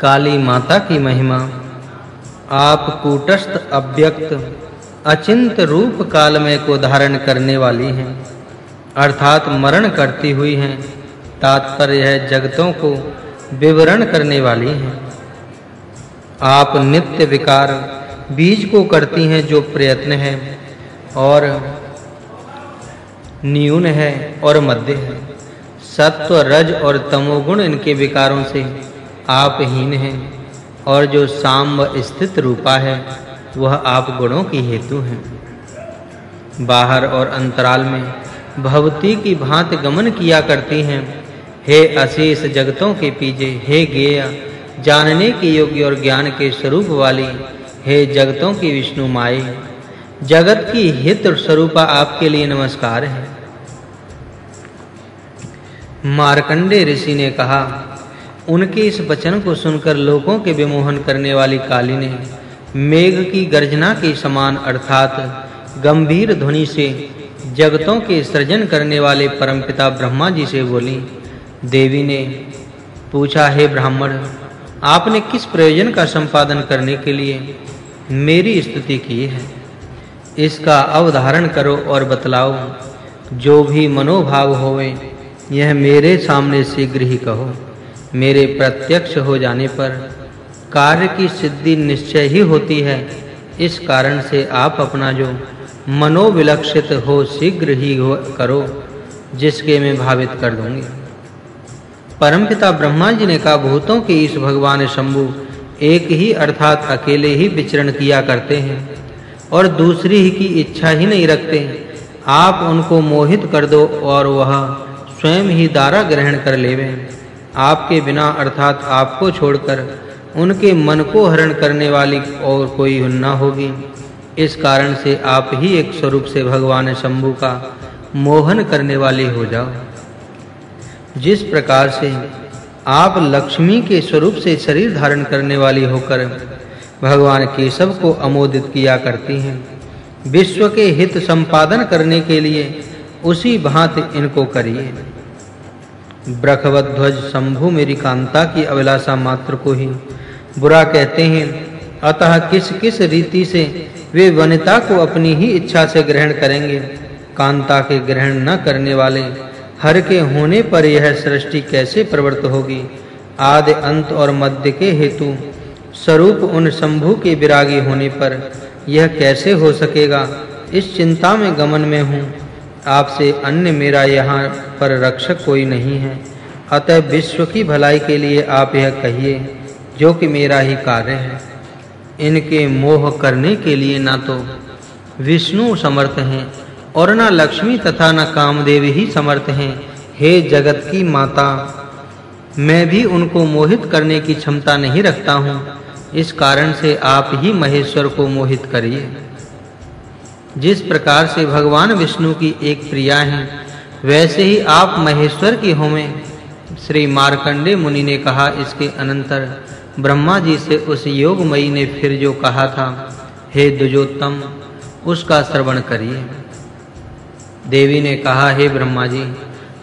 काली माता की महिमा। आप कूटस्थ, अव्यक्त, अचिंत रूप काल में को धारण करने वाली हैं, अर्थात मरण करती हुई हैं, तात्पर्य है जगतों को विवरण करने वाली हैं। आप नित्य विकार, बीज को करती हैं जो प्रयत्न है, और न्यून है और मध्य है। सत्व, रज और तमोगुण इनके विकारों से आप हीन हैं, और जो साम स्थित रूपा है, वह आप गुणों की हेतु हैं। बाहर और अंतराल में भवती की भांति गमन किया करती हैं। हे अशेष जगतों के पीछे हे गेय जानने के योग्य और ज्ञान के स्वरूप वाली, हे जगतों की विष्णु माई जगत की हित स्वरूपा आपके लिए नमस्कार है। मार्कंडे ऋषि ने कहा उनके इस वचन को सुनकर लोगों के विमोहन करने वाली काली ने मेघ की गर्जना के समान अर्थात गंभीर ध्वनि से जगतों के सृजन करने वाले परमपिता ब्रह्मा जी से बोली, देवी ने पूछा, हे ब्राह्मण, आपने किस प्रयोजन का संपादन करने के लिए मेरी स्तुति की है? इसका अवधारण करो और बतलाओ। जो भी मनोभाव होवे, यह मेरे सामने शीघ्र ही कहो। मेरे प्रत्यक्ष हो जाने पर कार्य की सिद्धि निश्चय ही होती है। इस कारण से आप अपना जो मनोविलक्षित हो, शीघ्र ही हो, करो, जिसके मैं भावित कर दूँगी। परमपिता ब्रह्मा जी ने कहा, भूतों के इस भगवान शंभु एक ही अर्थात अकेले ही विचरण किया करते हैं और दूसरी ही की इच्छा ही नहीं रखते। आप उनको मोहित कर दो और वह स्वयं ही दारा ग्रहण कर लेवे। आपके बिना अर्थात आपको छोड़कर उनके मन को हरण करने वाली और कोई न होगी। इस कारण से आप ही एक स्वरूप से भगवान शंभु का मोहन करने वाले हो जाओ। जिस प्रकार से आप लक्ष्मी के स्वरूप से शरीर धारण करने वाली होकर भगवान केशव को अमोदित किया करती हैं, विश्व के हित संपादन करने के लिए उसी भांति इनको करिए। ब्रखवत ध्वज शंभु मेरी कांता की अभिलाषा मात्र को ही। बुरा कहते हैं, अतः किस किस रीति से वे वनिता को अपनी ही इच्छा से ग्रहण करेंगे? कांता के ग्रहण न करने वाले, हर के होने पर यह सृष्टि कैसे प्रवृत्त होगी? आदि अंत और मध्य के हेतु स्वरूप उन शंभु के विरागी होने पर यह कैसे हो सकेगा? इस चिंता में गमन में हूँ। आपसे अन्य मेरा यहाँ पर रक्षक कोई नहीं है। अतः विश्व की भलाई के लिए आप यह कहिए, जो कि मेरा ही कार्य है। इनके मोह करने के लिए ना तो विष्णु समर्थ हैं और ना लक्ष्मी तथा ना कामदेव ही समर्थ हैं। हे जगत की माता, मैं भी उनको मोहित करने की क्षमता नहीं रखता हूँ। इस कारण से आप ही महेश्वर को मोहित करिए। जिस प्रकार से भगवान विष्णु की एक प्रिया हैं, वैसे ही आप महेश्वर की होवें श्री मार्कंडे मुनि ने कहा इसके अनंतर ब्रह्मा जी से उस योगमयी ने फिर जो कहा था, हे दुजोत्तम, उसका श्रवण करिए। देवी ने कहा, हे ब्रह्मा जी,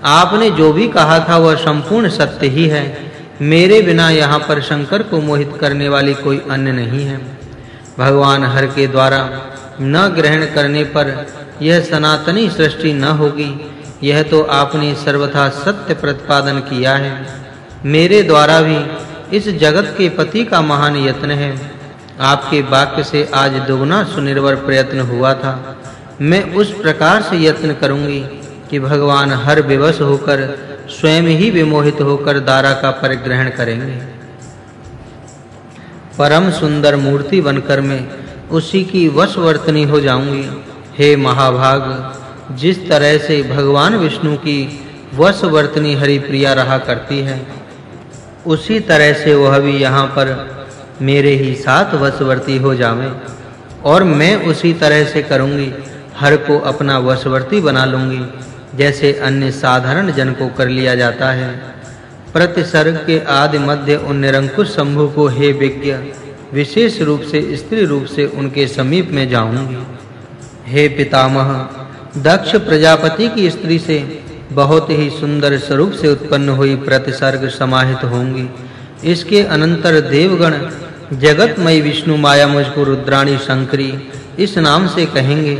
आपने जो भी कहा था वह संपूर्ण सत्य ही है। मेरे बिना यहाँ पर शंकर को मोहित करने वाली कोई अन्य नहीं है। भगवान हर के द्वारा न ग्रहण करने पर यह सनातनी सृष्टि न होगी। यह तो आपने सर्वथा सत्य प्रतिपादन किया है। मेरे द्वारा भी इस जगत के पति का महान यत्न है। आपके वाक्य से आज दुगना सुनिर्भर प्रयत्न हुआ था। मैं उस प्रकार से यत्न करूँगी कि भगवान हर विवश होकर, स्वयं ही विमोहित होकर दारा का परिग्रहण करेंगे। परम सुंदर मूर्ति बनकर मैं उसी की वशवर्तनी हो जाऊँगी। हे महाभाग, जिस तरह से भगवान विष्णु की वशवर्तनी हरि प्रिया रहा करती है, उसी तरह से वह भी यहाँ पर मेरे ही साथ वशवर्ती हो जावे और मैं उसी तरह से करूँगी। हर को अपना वशवर्ती बना लूँगी, जैसे अन्य साधारण जन को कर लिया जाता है। प्रतिसर्ग के आदि मध्य उन निरंकुश शंभु को, हे विज्ञ विशेष रूप से, स्त्री रूप से उनके समीप में जाऊँगी हे पितामह, दक्ष प्रजापति की स्त्री से बहुत ही सुंदर स्वरूप से उत्पन्न हुई प्रतिसर्ग समाहित होंगी। इसके अनंतर देवगण, जगतमय विष्णु माया मुझको रुद्राणी शंकरी, इस नाम से कहेंगे,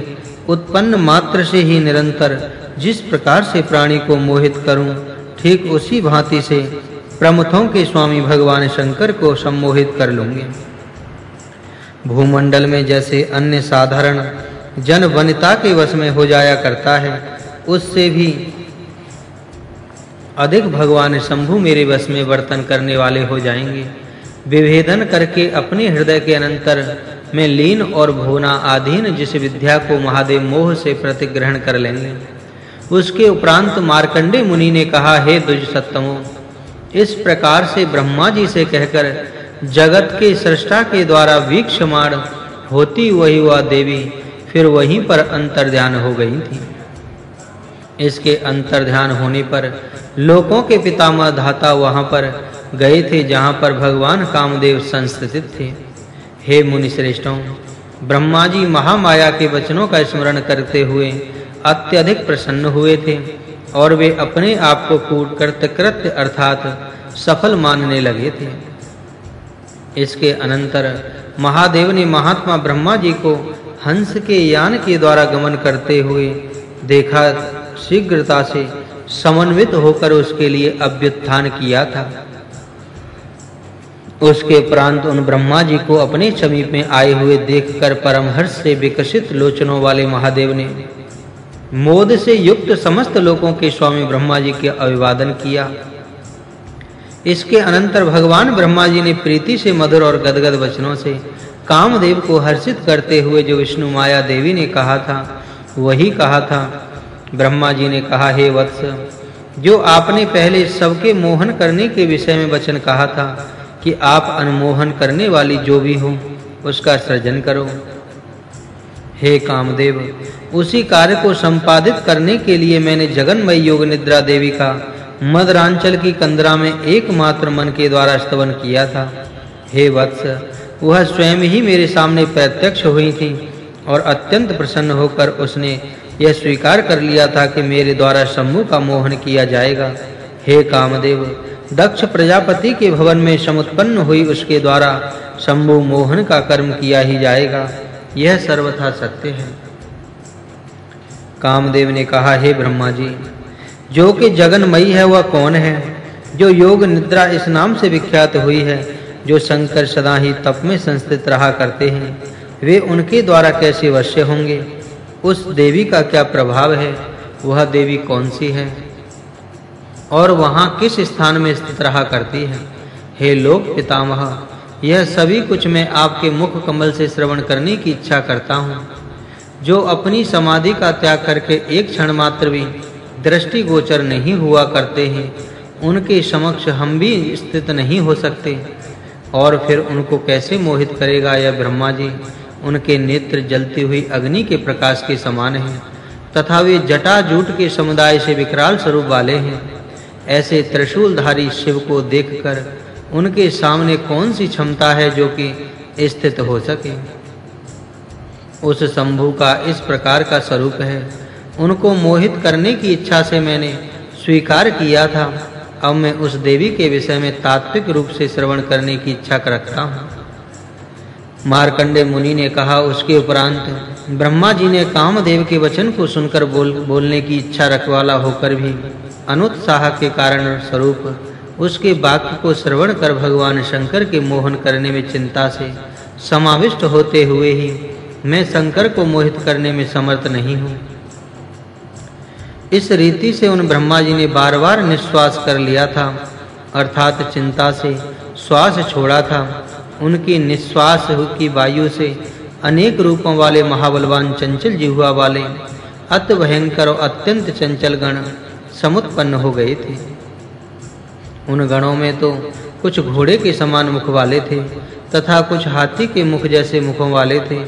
उत्पन्न मात्र से ही निरंतर जिस प्रकार से प्राणी को मोहित करूँ, ठीक उसी भांति से प्रमुखों के स्वामी भगवान शंकर को सम्मोहित कर लूँगे। भूमंडल में जैसे अन्य साधारण जन वनिता के वश में हो जाया करता है, उससे भी अधिक भगवान शंभु मेरे वश में वर्तन करने वाले हो जाएँगे। विभेदन करके अपने हृदय के अनंतर में लीन और भोना आधीन जिस विद्या को महादेव मोह से प्रतिग्रहण कर लेंगे। उसके उपरांत मार्कंडे मुनि ने कहा, हे दुज सत्तमो इस प्रकार से ब्रह्मा जी से कहकर जगत के सृष्टा के द्वारा वीक्षमाण होती वही वह देवी, फिर वहीं पर अंतर ध्यान हो गई थी। इसके अंतर ध्यान होने पर लोकों के पितामह धाता वहाँ पर गए थे, जहाँ पर भगवान कामदेव संस्थित थे। हे मुनि श्रेष्ठों ब्रह्मा जी महामाया के वचनों का स्मरण करते हुए अत्यधिक प्रसन्न हुए थे और वे अपने आप को कूट कृत्य अर्थात सफल मानने लगे थे। इसके अनंतर महादेव ने महात्मा ब्रह्मा जी को हंस के यान के द्वारा गमन करते हुए देखा, शीघ्रता से समन्वित होकर उसके लिए अभ्युत्थान किया था। उसके उपरांत उन ब्रह्मा जी को अपने समीप में आए हुए देखकर परम हर्ष से विकसित लोचनों वाले महादेव ने मोद से युक्त समस्त लोगों के स्वामी ब्रह्मा जी के अभिवादन किया। इसके अनंतर भगवान ब्रह्मा जी ने प्रीति से मधुर और गदगद वचनों से कामदेव को हर्षित करते हुए जो विष्णु माया देवी ने कहा था, वही कहा था। ब्रह्मा जी ने कहा, हे वत्स, जो आपने पहले सबके मोहन करने के विषय में वचन कहा था कि आप अनमोहन करने वाली जो भी हो, उसका सृजन करो। हे कामदेव, उसी कार्य को संपादित करने के लिए मैंने जगन्मय योग निद्रा देवी का मदरांचल की कंदरा में एकमात्र मन के द्वारा स्तवन किया था। हे वत्स, वह स्वयं ही मेरे सामने प्रत्यक्ष हुई थी और अत्यंत प्रसन्न होकर उसने यह स्वीकार कर लिया था कि मेरे द्वारा शंभु का मोहन किया जाएगा। हे कामदेव, दक्ष प्रजापति के भवन में समुत्पन्न हुई उसके द्वारा शंभु मोहन का कर्म किया ही जाएगा। यह सर्वथा सत्य है। कामदेव ने कहा, हे ब्रह्मा जी जो कि जगन्मयी है, वह कौन है? जो योग निद्रा इस नाम से विख्यात हुई है, जो शंकर सदा ही तप में संस्थित रहा करते हैं, वे उनके द्वारा कैसे वश्य होंगे? उस देवी का क्या प्रभाव है? वह देवी कौन सी है? और वहाँ किस स्थान में स्थित रहा करती है? हे लोक पितामह, यह सभी कुछ मैं आपके मुख कमल से श्रवण करने की इच्छा करता हूँ। जो अपनी समाधि का त्याग करके एक क्षण मात्र भी दृष्टि गोचर नहीं हुआ करते हैं। उनके समक्ष हम भी स्थित नहीं हो सकते। और फिर उनको कैसे मोहित करेगा यह ब्रह्मा जी? उनके नेत्र जलती हुई अग्नि के प्रकाश के समान हैं, तथा वे जटाजूट के समुदाय से विकराल स्वरूप वाले हैं। ऐसे त्रिशूलधारी शिव को देखकर उनके सामने कौन सी क्षमता है जो कि स्थित हो सके? उस शंभु का इस प्रकार का स्वरूप है। उनको मोहित करने की इच्छा से मैंने स्वीकार किया था। अब मैं उस देवी के विषय में तात्विक रूप से श्रवण करने की इच्छा रखता हूँ। मार्कंडे मुनि ने कहा उसके उपरांत, ब्रह्मा जी ने कामदेव के वचन को सुनकर बोल, बोलने की इच्छा रखवाला होकर भी अनुत्साह के कारण स्वरूप उसके वाक्य को श्रवण कर भगवान शंकर के मोहन करने में चिंता से समाविष्ट होते हुए ही मैं शंकर को मोहित करने में समर्थ नहीं हूँ। इस रीति से उन ब्रह्मा जी ने बार-बार निश्वास कर लिया था, अर्थात चिंता से श्वास छोड़ा था। उनकी निश्वास की वायु से अनेक रूपों वाले महाबलवान चंचल जिह्वा वाले अत भयंकर और अत्यंत चंचल गण समुत्पन्न हो गए थे। उन गणों में तो कुछ घोड़े के समान मुख वाले थे तथा कुछ हाथी के मुख जैसे मुखों वाले थे।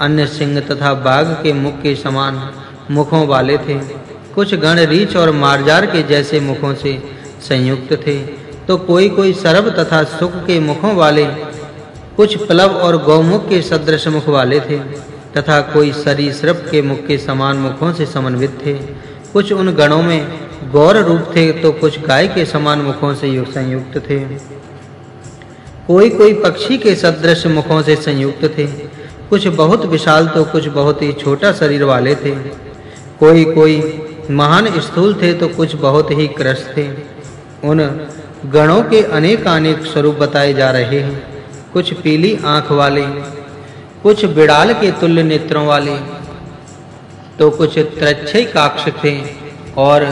अन्य सिंह तथा बाघ के मुख के समान मुखों वाले थे। कुछ गण रीछ और मारजार के जैसे मुखों से संयुक्त थे। तो कोई कोई सर्व तथा सुख के मुखों वाले, कुछ प्लव और गौमुख के सदृश मुख वाले थे, तथा कोई सरीसृप के मुख के समान मुखों से समन्वित थे। कुछ उन गणों में गौर रूप थे तो कुछ गाय के समान मुखों से युक्त संयुक्त थे। कोई-कोई पक्षी के सदृश मुखों से संयुक्त थे। कुछ बहुत विशाल तो कुछ बहुत ही छोटा शरीर वाले थे। कोई-कोई महान स्थूल थे तो कुछ बहुत ही क्रस थे। उन गणों के अनेक अनेक स्वरूप बताए जा रहे हैं। कुछ पीली आँख वाले, कुछ बिड़ाल के तुल्य नेत्रों वाले तो कुछ त्रच्छय काक्ष थे और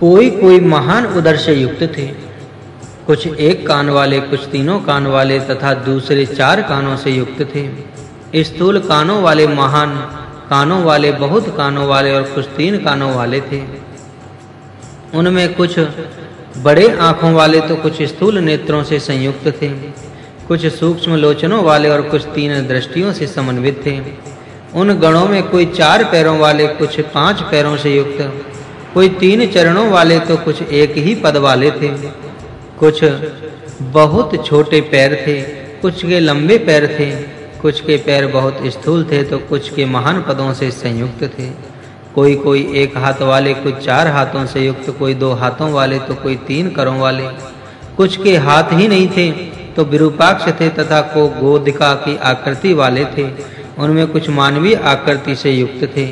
कोई कोई महान उदर से युक्त थे। कुछ एक कान वाले, कुछ तीनों कान वाले तथा दूसरे चार कानों से युक्त थे। स्थूल कानों वाले महान कानों वाले, बहुत कानों वाले और कुछ तीन कानों वाले थे। उनमें कुछ बड़े आँखों वाले तो कुछ स्थूल नेत्रों से संयुक्त थे। कुछ सूक्ष्म लोचनों वाले और कुछ तीन दृष्टियों से समन्वित थे। उन गणों में कोई चार पैरों वाले, कुछ पाँच पैरों से युक्त। कोई तीन चरणों वाले तो कुछ एक ही पद वाले थे। कुछ बहुत छोटे पैर थे, कुछ के लंबे पैर थे। कुछ के पैर बहुत स्थूल थे तो कुछ के महान पदों से संयुक्त थे। कोई कोई एक हाथ वाले कुछ चार हाथों से युक्त, कोई दो हाथों वाले तो कोई तीन करों वाले। कुछ के हाथ ही नहीं थे तो विरूपाक्ष थे तथा को गोदिका की आकृति वाले थे। उनमें कुछ मानवीय आकृति से युक्त थे।